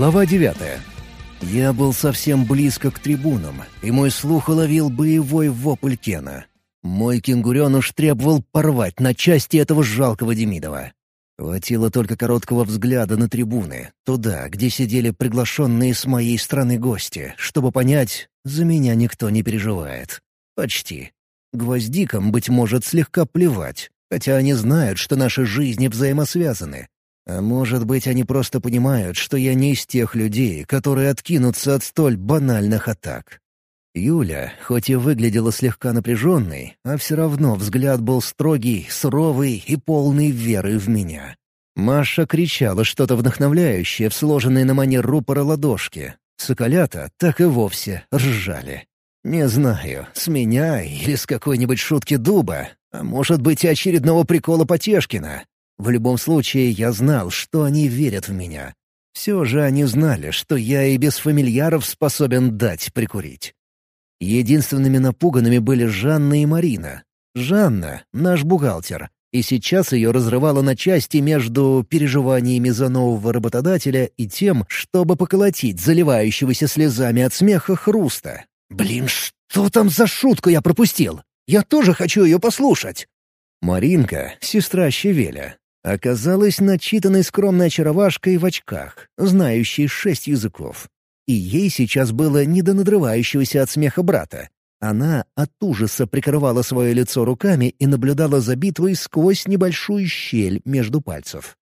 Глава 9. Я был совсем близко к трибунам, и мой слух уловил боевой вопль Кена. Мой кенгуреныш требовал порвать на части этого жалкого Демидова. Хватило только короткого взгляда на трибуны, туда, где сидели приглашенные с моей стороны гости, чтобы понять, за меня никто не переживает. Почти. Гвоздикам, быть может, слегка плевать, хотя они знают, что наши жизни взаимосвязаны. А может быть, они просто понимают, что я не из тех людей, которые откинутся от столь банальных атак. Юля, хоть и выглядела слегка напряженной, а все равно взгляд был строгий, суровый и полный веры в меня. Маша кричала что-то вдохновляющее в сложенной на манер рупора ладошки. Соколята так и вовсе ржали. Не знаю, с меня или с какой-нибудь шутки дуба, а может быть очередного прикола Потешкина. В любом случае, я знал, что они верят в меня. Все же они знали, что я и без фамильяров способен дать прикурить. Единственными напуганными были Жанна и Марина. Жанна — наш бухгалтер, и сейчас ее разрывало на части между переживаниями за нового работодателя и тем, чтобы поколотить заливающегося слезами от смеха хруста, «Блин, что там за шутку я пропустил? Я тоже хочу ее послушать!» Маринка, сестра Щевеля, оказалась начитанной скромной очаровашкой в очках, знающей шесть языков. И ей сейчас было не до надрывающегося от смеха брата. Она от ужаса прикрывала свое лицо руками и наблюдала за битвой сквозь небольшую щель между пальцев.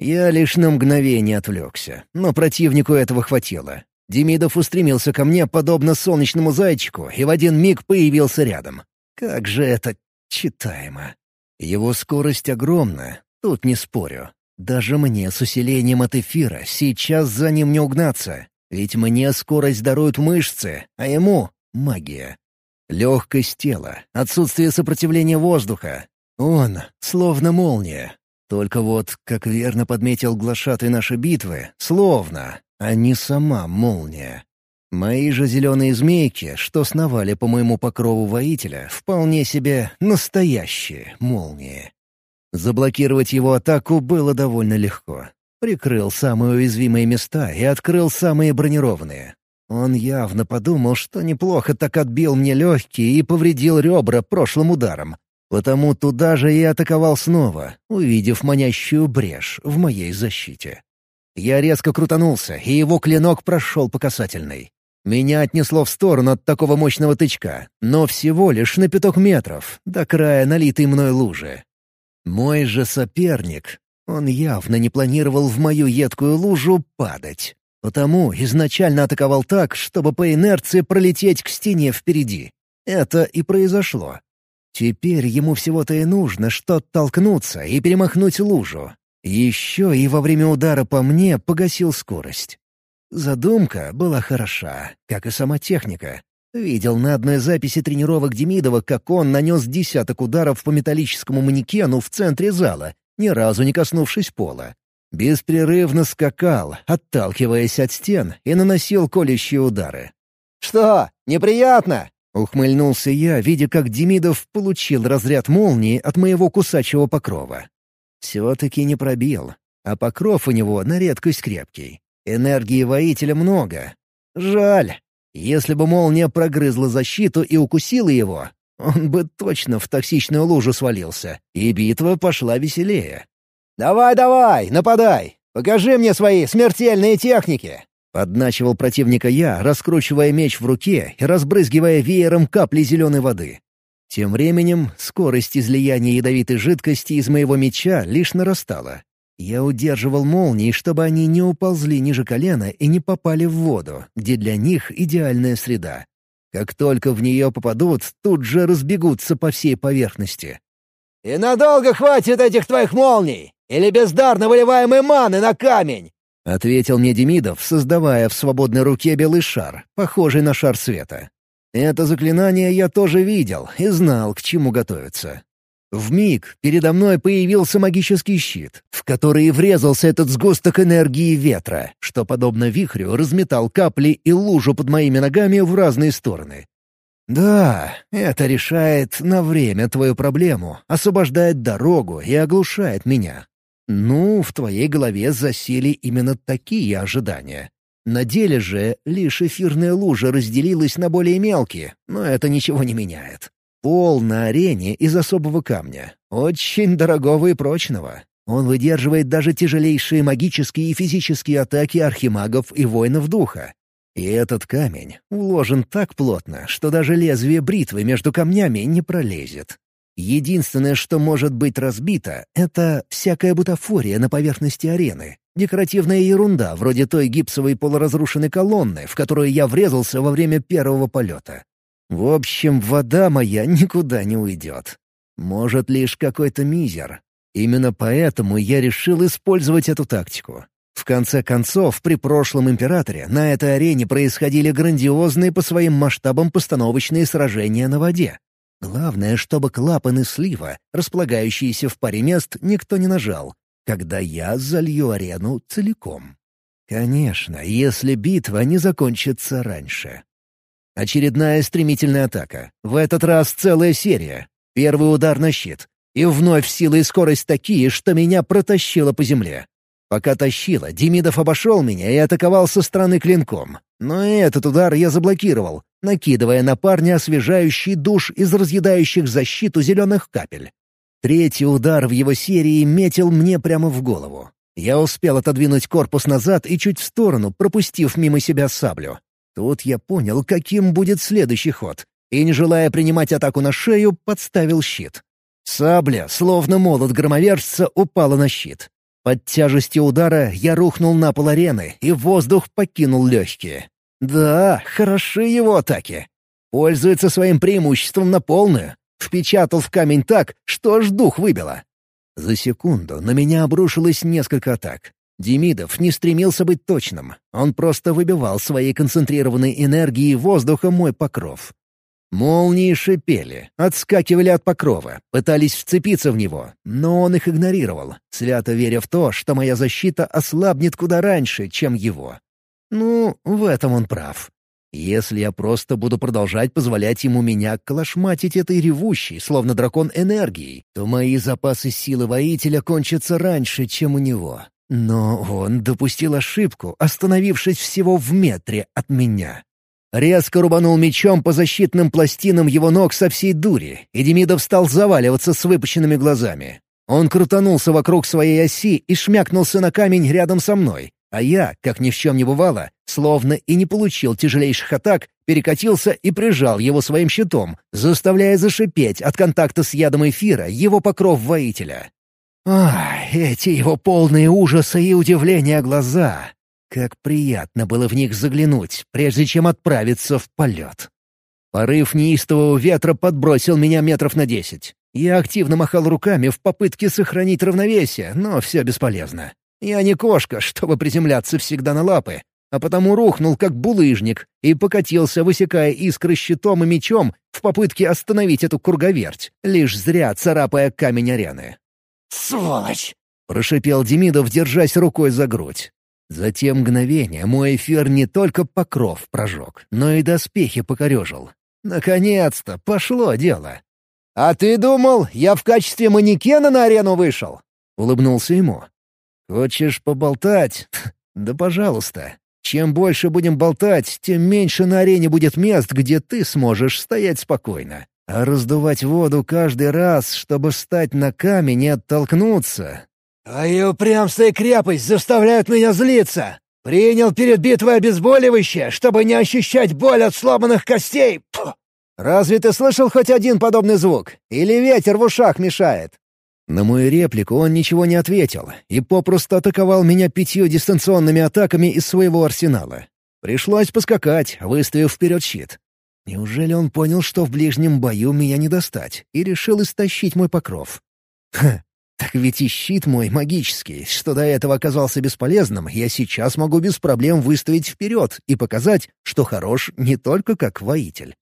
Я лишь на мгновение отвлекся, но противнику этого хватило. Демидов устремился ко мне, подобно солнечному зайчику, и в один миг появился рядом. Как же это читаемо. Его скорость огромна, тут не спорю. Даже мне с усилением от эфира сейчас за ним не угнаться, ведь мне скорость даруют мышцы, а ему — магия. Легкость тела, отсутствие сопротивления воздуха. Он словно молния. Только вот, как верно подметил глашатый нашей битвы, словно, а не сама молния. Мои же зеленые змейки, что сновали по моему покрову воителя, вполне себе настоящие молнии. Заблокировать его атаку было довольно легко. Прикрыл самые уязвимые места и открыл самые бронированные. Он явно подумал, что неплохо так отбил мне легкие и повредил ребра прошлым ударом. Потому туда же и атаковал снова, увидев манящую брешь в моей защите. Я резко крутанулся, и его клинок прошел по касательной. Меня отнесло в сторону от такого мощного тычка, но всего лишь на пяток метров, до края налитой мной лужи. Мой же соперник, он явно не планировал в мою едкую лужу падать. Потому изначально атаковал так, чтобы по инерции пролететь к стене впереди. Это и произошло. Теперь ему всего-то и нужно что толкнуться и перемахнуть лужу, еще и во время удара по мне погасил скорость. Задумка была хороша, как и сама техника. Видел на одной записи тренировок Демидова, как он нанес десяток ударов по металлическому манекену в центре зала, ни разу не коснувшись пола. Беспрерывно скакал, отталкиваясь от стен, и наносил колющие удары. «Что, неприятно?» — ухмыльнулся я, видя, как Демидов получил разряд молнии от моего кусачего покрова. Все-таки не пробил, а покров у него на редкость крепкий. Энергии воителя много. Жаль. Если бы молния прогрызла защиту и укусила его, он бы точно в токсичную лужу свалился, и битва пошла веселее. «Давай, давай, нападай! Покажи мне свои смертельные техники!» Подначивал противника я, раскручивая меч в руке и разбрызгивая веером капли зеленой воды. Тем временем скорость излияния ядовитой жидкости из моего меча лишь нарастала. Я удерживал молнии, чтобы они не уползли ниже колена и не попали в воду, где для них идеальная среда. Как только в нее попадут, тут же разбегутся по всей поверхности. «И надолго хватит этих твоих молний? Или бездарно выливаемой маны на камень?» — ответил мне Демидов, создавая в свободной руке белый шар, похожий на шар света. Это заклинание я тоже видел и знал, к чему готовиться. В миг передо мной появился магический щит, в который врезался этот сгусток энергии ветра, что, подобно вихрю, разметал капли и лужу под моими ногами в разные стороны. Да, это решает на время твою проблему, освобождает дорогу и оглушает меня. Ну, в твоей голове засели именно такие ожидания. На деле же лишь эфирная лужа разделилась на более мелкие, но это ничего не меняет. Пол на арене из особого камня. Очень дорогого и прочного. Он выдерживает даже тяжелейшие магические и физические атаки архимагов и воинов духа. И этот камень уложен так плотно, что даже лезвие бритвы между камнями не пролезет. Единственное, что может быть разбито, — это всякая бутафория на поверхности арены. Декоративная ерунда, вроде той гипсовой полуразрушенной колонны, в которую я врезался во время первого полета. В общем, вода моя никуда не уйдет. Может, лишь какой-то мизер. Именно поэтому я решил использовать эту тактику. В конце концов, при прошлом императоре на этой арене происходили грандиозные по своим масштабам постановочные сражения на воде. Главное, чтобы клапаны слива, располагающиеся в паре мест, никто не нажал, когда я залью арену целиком. Конечно, если битва не закончится раньше. Очередная стремительная атака. В этот раз целая серия. Первый удар на щит. И вновь сила и скорость такие, что меня протащило по земле. Пока тащило, Демидов обошел меня и атаковал со стороны клинком. Но этот удар я заблокировал, накидывая на парня освежающий душ из разъедающих защиту зеленых капель. Третий удар в его серии метил мне прямо в голову. Я успел отодвинуть корпус назад и чуть в сторону, пропустив мимо себя саблю. Тут я понял, каким будет следующий ход, и, не желая принимать атаку на шею, подставил щит. Сабля, словно молот громовержца, упала на щит. Под тяжестью удара я рухнул на пол арены, и воздух покинул легкие. Да, хороши его атаки. Пользуется своим преимуществом на полную. Впечатал в камень так, что аж дух выбило. За секунду на меня обрушилось несколько атак. Демидов не стремился быть точным. Он просто выбивал своей концентрированной энергией воздуха мой покров. Молнии шипели, отскакивали от покрова, пытались вцепиться в него, но он их игнорировал, свято веря в то, что моя защита ослабнет куда раньше, чем его. Ну, в этом он прав. Если я просто буду продолжать позволять ему меня калашматить этой ревущей, словно дракон энергией, то мои запасы силы воителя кончатся раньше, чем у него. Но он допустил ошибку, остановившись всего в метре от меня. Резко рубанул мечом по защитным пластинам его ног со всей дури, и Демидов стал заваливаться с выпученными глазами. Он крутанулся вокруг своей оси и шмякнулся на камень рядом со мной, а я, как ни в чем не бывало, словно и не получил тяжелейших атак, перекатился и прижал его своим щитом, заставляя зашипеть от контакта с ядом эфира его покров воителя. Ах, эти его полные ужаса и удивления глаза! Как приятно было в них заглянуть, прежде чем отправиться в полет. Порыв неистового ветра подбросил меня метров на десять. Я активно махал руками в попытке сохранить равновесие, но все бесполезно. Я не кошка, чтобы приземляться всегда на лапы, а потому рухнул как булыжник и покатился, высекая искры щитом и мечом в попытке остановить эту круговерть, лишь зря царапая камень арены. «Сволочь!» — прошипел Демидов, держась рукой за грудь. Затем мгновение мой эфир не только покров прожег, но и доспехи покорежил. Наконец-то пошло дело. «А ты думал, я в качестве манекена на арену вышел?» — улыбнулся ему. «Хочешь поболтать? Да пожалуйста. Чем больше будем болтать, тем меньше на арене будет мест, где ты сможешь стоять спокойно. А раздувать воду каждый раз, чтобы встать на камень и оттолкнуться, «А и упрямство и крепость заставляют меня злиться. Принял перед битвой обезболивающее, чтобы не ощущать боль от сломанных костей. Пф! Разве ты слышал хоть один подобный звук? Или ветер в ушах мешает?» На мою реплику он ничего не ответил и попросту атаковал меня пятью дистанционными атаками из своего арсенала. Пришлось поскакать, выставив вперед щит. Неужели он понял, что в ближнем бою меня не достать, и решил истощить мой покров? Ха, так ведь и щит мой магический, что до этого оказался бесполезным, я сейчас могу без проблем выставить вперед и показать, что хорош не только как воитель.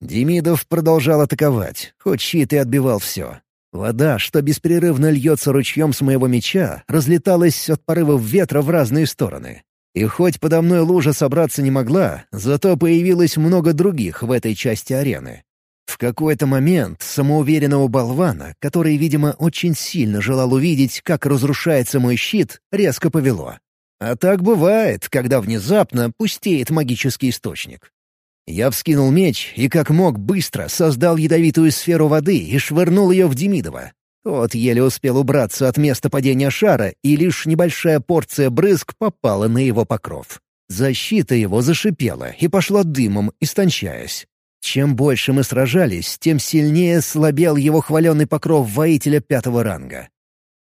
Демидов продолжал атаковать, хоть щит и отбивал все. Вода, что беспрерывно льется ручьем с моего меча, разлеталась от порывов ветра в разные стороны. И хоть подо мной лужа собраться не могла, зато появилось много других в этой части арены. В какой-то момент самоуверенного болвана, который, видимо, очень сильно желал увидеть, как разрушается мой щит, резко повело. А так бывает, когда внезапно пустеет магический источник. Я вскинул меч и как мог быстро создал ядовитую сферу воды и швырнул ее в Демидова. Тот еле успел убраться от места падения шара, и лишь небольшая порция брызг попала на его покров. Защита его зашипела и пошла дымом, истончаясь. Чем больше мы сражались, тем сильнее слабел его хваленый покров воителя пятого ранга.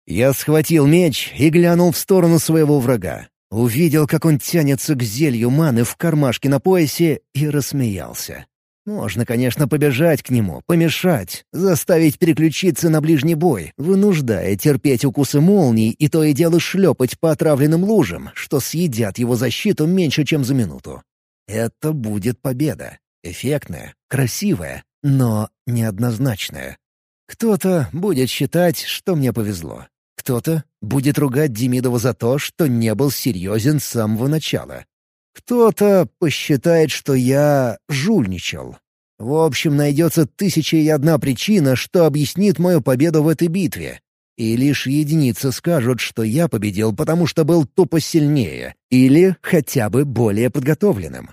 Я схватил меч и глянул в сторону своего врага. Увидел, как он тянется к зелью маны в кармашке на поясе, и рассмеялся. Можно, конечно, побежать к нему, помешать, заставить переключиться на ближний бой, вынуждая терпеть укусы молний и то и дело шлепать по отравленным лужам, что съедят его защиту меньше, чем за минуту. Это будет победа. Эффектная, красивая, но неоднозначная. Кто-то будет считать, что мне повезло. Кто-то будет ругать Демидова за то, что не был серьезен с самого начала. Кто-то посчитает, что я жульничал. В общем, найдется тысяча и одна причина, что объяснит мою победу в этой битве. И лишь единицы скажут, что я победил, потому что был тупо сильнее, или хотя бы более подготовленным.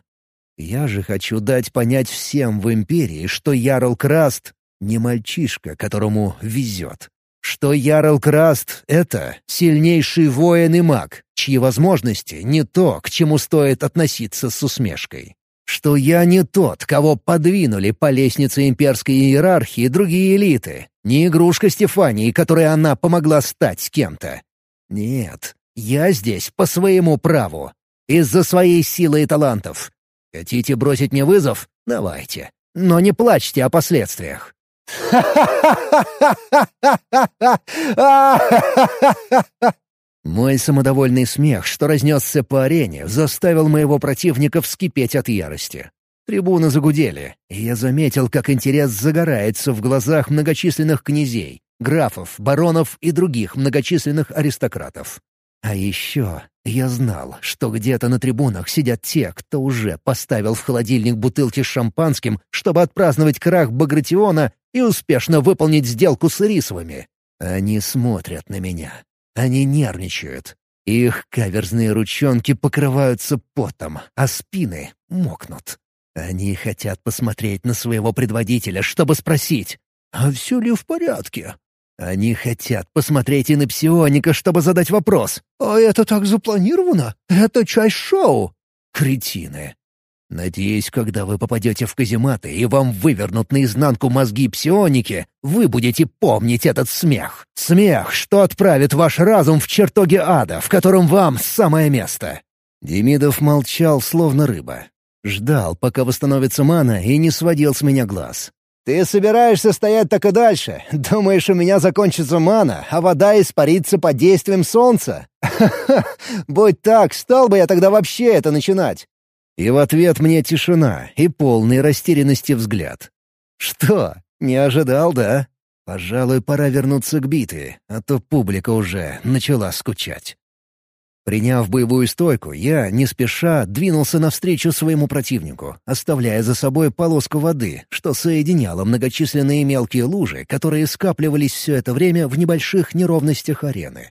Я же хочу дать понять всем в Империи, что Ярл Краст — не мальчишка, которому везет что Ярл Краст — это сильнейший воин и маг, чьи возможности не то, к чему стоит относиться с усмешкой. Что я не тот, кого подвинули по лестнице имперской иерархии другие элиты, не игрушка Стефании, которой она помогла стать с кем-то. Нет, я здесь по своему праву, из-за своей силы и талантов. Хотите бросить мне вызов? Давайте. Но не плачьте о последствиях. Мой самодовольный смех, что разнесся по арене, заставил моего противника вскипеть от ярости. Трибуны загудели, и я заметил, как интерес загорается в глазах многочисленных князей, графов, баронов и других многочисленных аристократов. А еще я знал, что где-то на трибунах сидят те, кто уже поставил в холодильник бутылки с шампанским, чтобы отпраздновать крах Багратиона и успешно выполнить сделку с Ирисовыми. Они смотрят на меня. Они нервничают. Их каверзные ручонки покрываются потом, а спины мокнут. Они хотят посмотреть на своего предводителя, чтобы спросить, «А все ли в порядке?» Они хотят посмотреть и на псионика, чтобы задать вопрос. «А это так запланировано? Это часть шоу!» Кретины. Надеюсь, когда вы попадете в казематы и вам вывернут наизнанку мозги псионики, вы будете помнить этот смех. Смех, что отправит ваш разум в чертоги ада, в котором вам самое место. Демидов молчал, словно рыба. Ждал, пока восстановится мана, и не сводил с меня глаз. «Ты собираешься стоять так и дальше? Думаешь, у меня закончится мана, а вода испарится под действием солнца? Будь так, стал бы я тогда вообще это начинать!» И в ответ мне тишина и полный растерянности взгляд. «Что, не ожидал, да? Пожалуй, пора вернуться к битве, а то публика уже начала скучать». Приняв боевую стойку, я, не спеша, двинулся навстречу своему противнику, оставляя за собой полоску воды, что соединяло многочисленные мелкие лужи, которые скапливались все это время в небольших неровностях арены.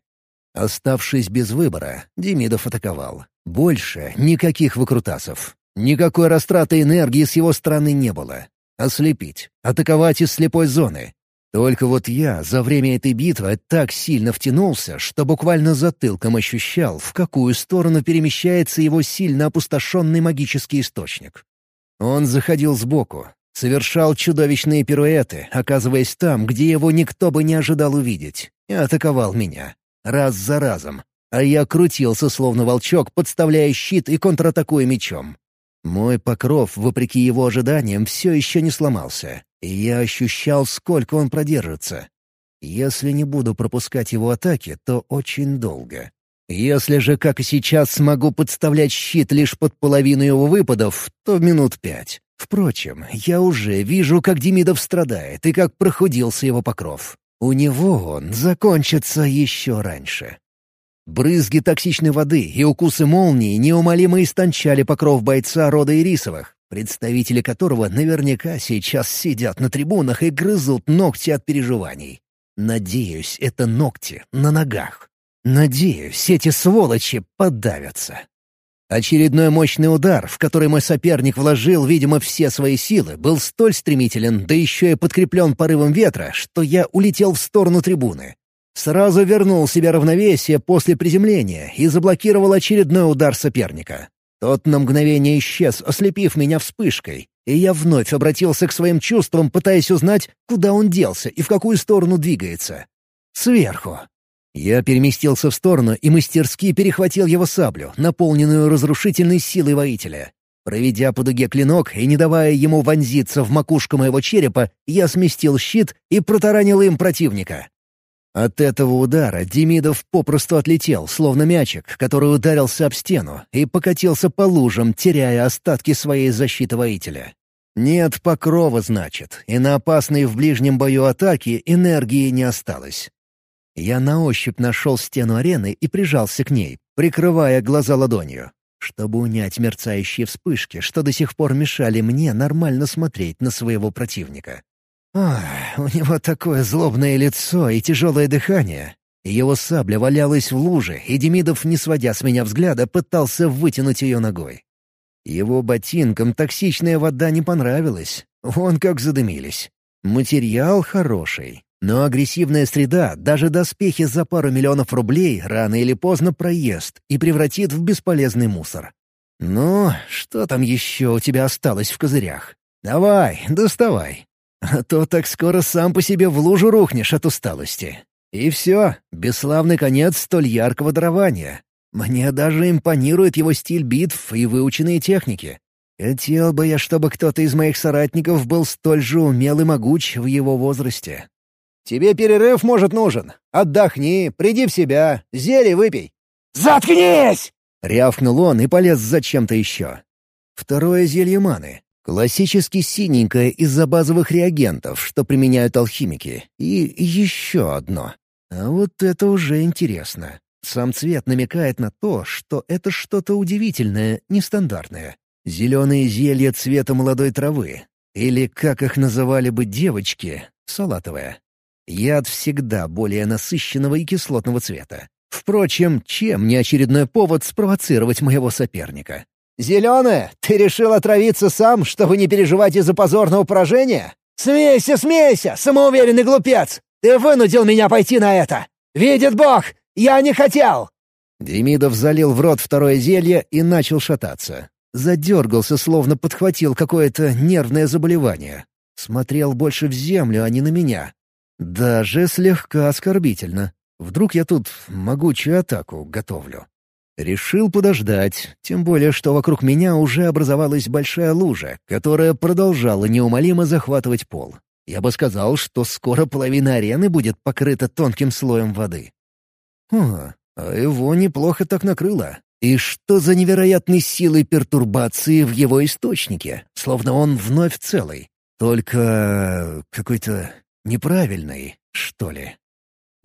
Оставшись без выбора, Демидов атаковал. Больше никаких выкрутасов. Никакой растраты энергии с его стороны не было. Ослепить, атаковать из слепой зоны, только вот я за время этой битвы так сильно втянулся, что буквально затылком ощущал, в какую сторону перемещается его сильно опустошенный магический источник. Он заходил сбоку, совершал чудовищные пируэты, оказываясь там, где его никто бы не ожидал увидеть, и атаковал меня. Раз за разом. А я крутился, словно волчок, подставляя щит и контратакуя мечом. Мой покров, вопреки его ожиданиям, все еще не сломался, и я ощущал, сколько он продержится. Если не буду пропускать его атаки, то очень долго. Если же, как и сейчас, смогу подставлять щит лишь под половину его выпадов, то минут пять. Впрочем, я уже вижу, как Демидов страдает и как прохудился его покров. У него он закончится еще раньше. Брызги токсичной воды и укусы молнии неумолимо истончали покров бойца рода Ирисовых, представители которого наверняка сейчас сидят на трибунах и грызут ногти от переживаний. Надеюсь, это ногти на ногах. Надеюсь, эти сволочи подавятся. Очередной мощный удар, в который мой соперник вложил, видимо, все свои силы, был столь стремителен, да еще и подкреплен порывом ветра, что я улетел в сторону трибуны. Сразу вернул себе равновесие после приземления и заблокировал очередной удар соперника. Тот на мгновение исчез, ослепив меня вспышкой, и я вновь обратился к своим чувствам, пытаясь узнать, куда он делся и в какую сторону двигается. Сверху. Я переместился в сторону и мастерски перехватил его саблю, наполненную разрушительной силой воителя. Проведя по дуге клинок и не давая ему вонзиться в макушку моего черепа, я сместил щит и протаранил им противника. От этого удара Демидов попросту отлетел, словно мячик, который ударился об стену, и покатился по лужам, теряя остатки своей защиты воителя. Нет покрова, значит, и на опасной в ближнем бою атаки энергии не осталось. Я на ощупь нашел стену арены и прижался к ней, прикрывая глаза ладонью, чтобы унять мерцающие вспышки, что до сих пор мешали мне нормально смотреть на своего противника. Ах, у него такое злобное лицо и тяжелое дыхание. Его сабля валялась в луже, и Демидов, не сводя с меня взгляда, пытался вытянуть ее ногой. Его ботинкам токсичная вода не понравилась. Вон как задымились. Материал хороший, но агрессивная среда, даже доспехи за пару миллионов рублей, рано или поздно проест и превратит в бесполезный мусор. «Ну, что там еще у тебя осталось в козырях? Давай, доставай. А то так скоро сам по себе в лужу рухнешь от усталости. И все, бесславный конец столь яркого дарования. Мне даже импонирует его стиль битв и выученные техники. Хотел бы я, чтобы кто-то из моих соратников был столь же умел и могуч в его возрасте. Тебе перерыв, может, нужен. Отдохни, приди в себя, зелье выпей». «Заткнись!» — рявкнул он и полез за чем-то еще. Второе зелье маны. Классически синенькое из-за базовых реагентов, что применяют алхимики. И еще одно. А вот это уже интересно. Сам цвет намекает на то, что это что-то удивительное, нестандартное. Зеленые зелья цвета молодой травы. Или, как их называли бы девочки, салатовая. Яд всегда более насыщенного и кислотного цвета. Впрочем, чем не очередной повод спровоцировать моего соперника? «Зеленая, ты решил отравиться сам, чтобы не переживать из-за позорного поражения? Смейся, смейся, самоуверенный глупец! Ты вынудил меня пойти на это! Видит Бог, я не хотел!» Демидов залил в рот второе зелье и начал шататься. Задергался, словно подхватил какое-то нервное заболевание. Смотрел больше в землю, а не на меня. Даже слегка оскорбительно. Вдруг я тут могучую атаку готовлю. Решил подождать, тем более, что вокруг меня уже образовалась большая лужа, которая продолжала неумолимо захватывать пол. Я бы сказал, что скоро половина арены будет покрыта тонким слоем воды. О, а его неплохо так накрыло. И что за невероятной силой пертурбации в его источнике, словно он вновь целый. Только какой-то неправильный, что ли.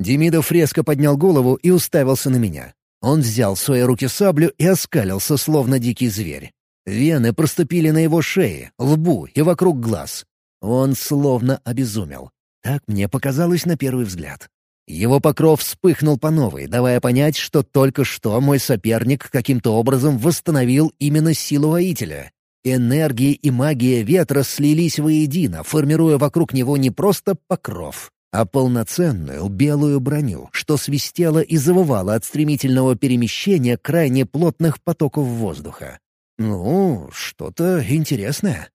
Демидов резко поднял голову и уставился на меня. Он взял в свои руки саблю и оскалился, словно дикий зверь. Вены проступили на его шее, лбу и вокруг глаз. Он словно обезумел. Так мне показалось на первый взгляд. Его покров вспыхнул по новой, давая понять, что только что мой соперник каким-то образом восстановил именно силу воителя. Энергия и магия ветра слились воедино, формируя вокруг него не просто покров, а полноценную белую броню, что свистело и завывало от стремительного перемещения крайне плотных потоков воздуха. Ну, что-то интересное.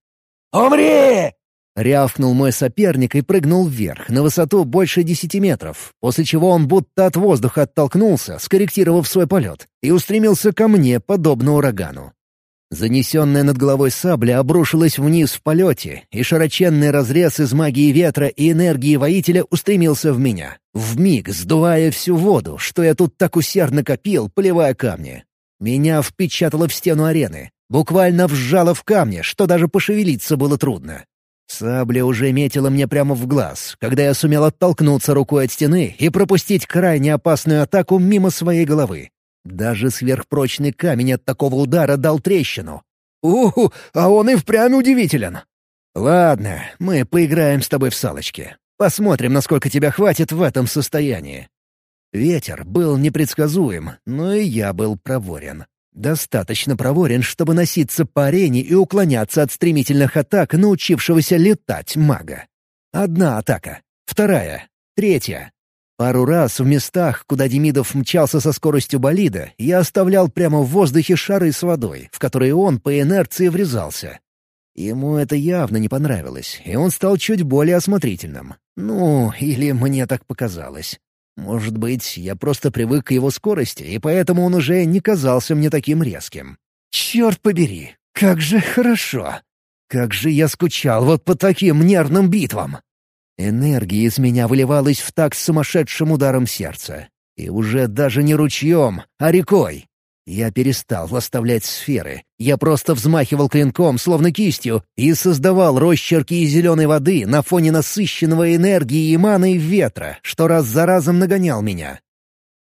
«Умри!» — рявкнул мой соперник и прыгнул вверх, на высоту больше десяти метров, после чего он будто от воздуха оттолкнулся, скорректировав свой полет, и устремился ко мне, подобно урагану. Занесенная над головой сабля обрушилась вниз в полете, и широченный разрез из магии ветра и энергии воителя устремился в меня, вмиг сдувая всю воду, что я тут так усердно копил, поливая камни. Меня впечатало в стену арены, буквально вжало в камни, что даже пошевелиться было трудно. Сабля уже метила мне прямо в глаз, когда я сумел оттолкнуться рукой от стены и пропустить крайне опасную атаку мимо своей головы. Даже сверхпрочный камень от такого удара дал трещину. Уху, а он и впрямь удивителен. Ладно, мы поиграем с тобой в салочки. Посмотрим, насколько тебя хватит в этом состоянии. Ветер был непредсказуем, но и я был проворен. Достаточно проворен, чтобы носиться по арене и уклоняться от стремительных атак научившегося летать мага. Одна атака, вторая, третья. Пару раз в местах, куда Демидов мчался со скоростью болида, я оставлял прямо в воздухе шары с водой, в которые он по инерции врезался. Ему это явно не понравилось, и он стал чуть более осмотрительным. Ну, или мне так показалось. Может быть, я просто привык к его скорости, и поэтому он уже не казался мне таким резким. Черт побери, как же хорошо! Как же я скучал вот по таким нервным битвам! Энергия из меня выливалась в такт сумасшедшим ударом сердца. И уже даже не ручьем, а рекой. Я перестал оставлять сферы. Я просто взмахивал клинком, словно кистью, и создавал росчерки из зеленой воды на фоне насыщенного энергии и маны ветра, что раз за разом нагонял меня.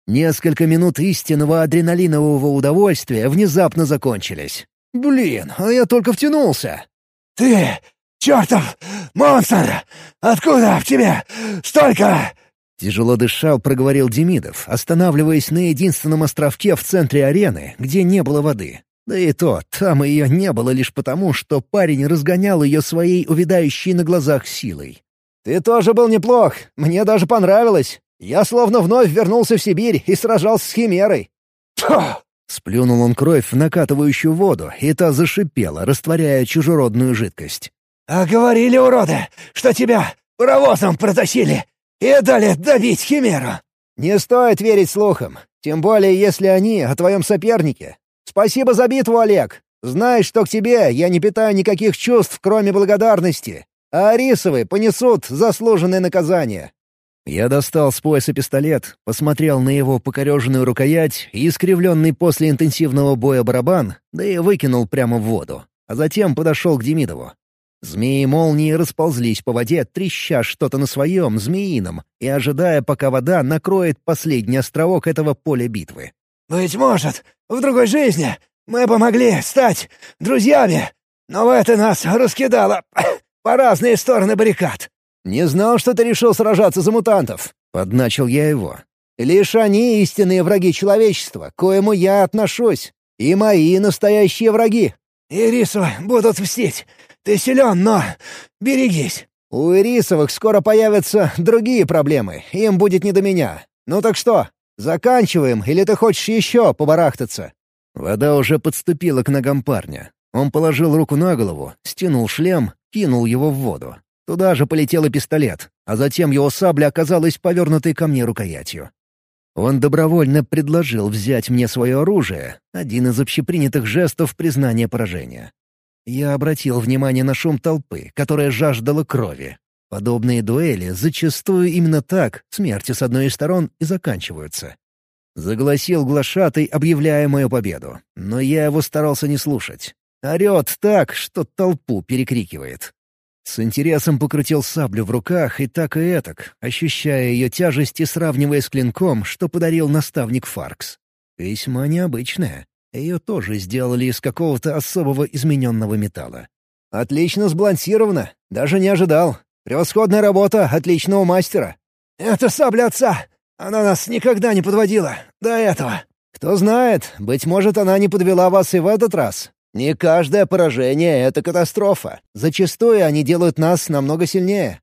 Несколько минут истинного адреналинового удовольствия внезапно закончились. «Блин, а я только втянулся!» «Ты, чертов монстр! Откуда в тебе столько...» Тяжело дыша, проговорил Демидов, останавливаясь на единственном островке в центре арены, где не было воды. Да и то, там ее не было лишь потому, что парень разгонял ее своей увядающей на глазах силой. «Ты тоже был неплох, мне даже понравилось. Я словно вновь вернулся в Сибирь и сражался с Химерой». Фу! Сплюнул он кровь в накатывающую воду, и та зашипела, растворяя чужеродную жидкость. «А говорили, уроды, что тебя паровозом протащили и дали добить Химеру!» «Не стоит верить слухам, тем более если они о твоем сопернике. Спасибо за битву, Олег. Знаешь, что к тебе я не питаю никаких чувств, кроме благодарности. А Арисовы понесут заслуженное наказание». Я достал с пояса пистолет, посмотрел на его покореженную рукоять и искривленный после интенсивного боя барабан, да и выкинул прямо в воду. А затем подошел к Демидову. Змеи-молнии расползлись по воде, треща что-то на своем, змеином, и ожидая, пока вода накроет последний островок этого поля битвы. «Быть может, в другой жизни мы помогли стать друзьями, но в это нас раскидало по разные стороны баррикад». «Не знал, что ты решил сражаться за мутантов», — подначил я его. «Лишь они истинные враги человечества, к коему я отношусь, и мои настоящие враги». «Ирисовы будут мстить. Ты силен, но берегись». «У Ирисовых скоро появятся другие проблемы, им будет не до меня. Ну так что, заканчиваем, или ты хочешь еще побарахтаться?» Вода уже подступила к ногам парня. Он положил руку на голову, стянул шлем, кинул его в воду. Туда же полетел и пистолет, а затем его сабля оказалась повернутой ко мне рукоятью. Он добровольно предложил взять мне свое оружие, один из общепринятых жестов признания поражения. Я обратил внимание на шум толпы, которая жаждала крови. Подобные дуэли зачастую именно так, смерти с одной из сторон, и заканчиваются. Загласил глашатый, объявляя мою победу, но я его старался не слушать. Орет так, что толпу перекрикивает. С интересом покрутил саблю в руках и так и этак, ощущая ее тяжесть и сравнивая с клинком, что подарил наставник Фаркс. Весьма необычная. Ее тоже сделали из какого-то особого измененного металла. «Отлично сбалансировано. Даже не ожидал. Превосходная работа отличного мастера». «Это сабля отца. Она нас никогда не подводила. До этого». «Кто знает, быть может, она не подвела вас и в этот раз. Не каждое поражение — это катастрофа. Зачастую они делают нас намного сильнее».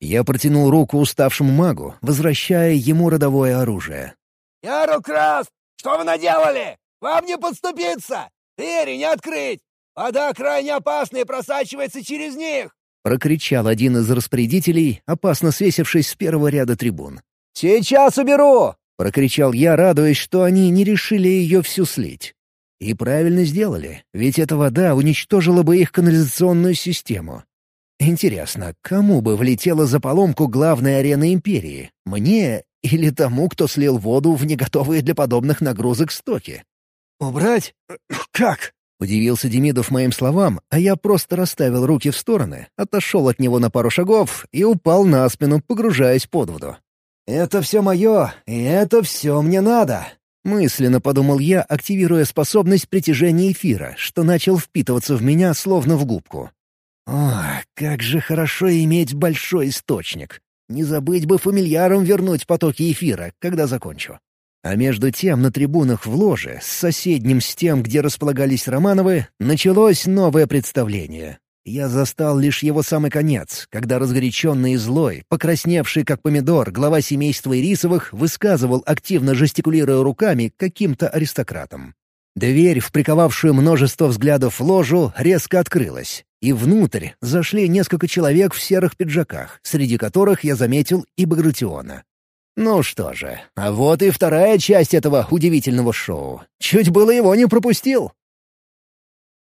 Я протянул руку уставшему магу, возвращая ему родовое оружие. «Ярукрас, что вы наделали?» Вам не подступиться! Двери не открыть! Вода крайне опасная и просачивается через них!» — прокричал один из распорядителей, опасно свесившись с первого ряда трибун. «Сейчас уберу!» — прокричал я, радуясь, что они не решили ее всю слить. И правильно сделали, ведь эта вода уничтожила бы их канализационную систему. Интересно, кому бы влетела за поломку главной арены Империи? Мне или тому, кто слил воду в неготовые для подобных нагрузок стоки? «Убрать? Как?» — удивился Демидов моим словам, а я просто расставил руки в стороны, отошел от него на пару шагов и упал на спину, погружаясь под воду. «Это все мое, и это все мне надо!» Мысленно подумал я, активируя способность притяжения эфира, что начал впитываться в меня словно в губку. О, как же хорошо иметь большой источник. Не забыть бы фамильярам вернуть потоки эфира, когда закончу. А между тем на трибунах в ложе, с соседним с тем, где располагались Романовы, началось новое представление. Я застал лишь его самый конец, когда разгоряченный и злой, покрасневший как помидор, глава семейства Ирисовых высказывал, активно жестикулируя руками, каким-то аристократом. Дверь, в приковавшую множество взглядов ложу, резко открылась, и внутрь зашли несколько человек в серых пиджаках, среди которых я заметил и Багратиона. Ну что же, а вот и вторая часть этого удивительного шоу. Чуть было его не пропустил.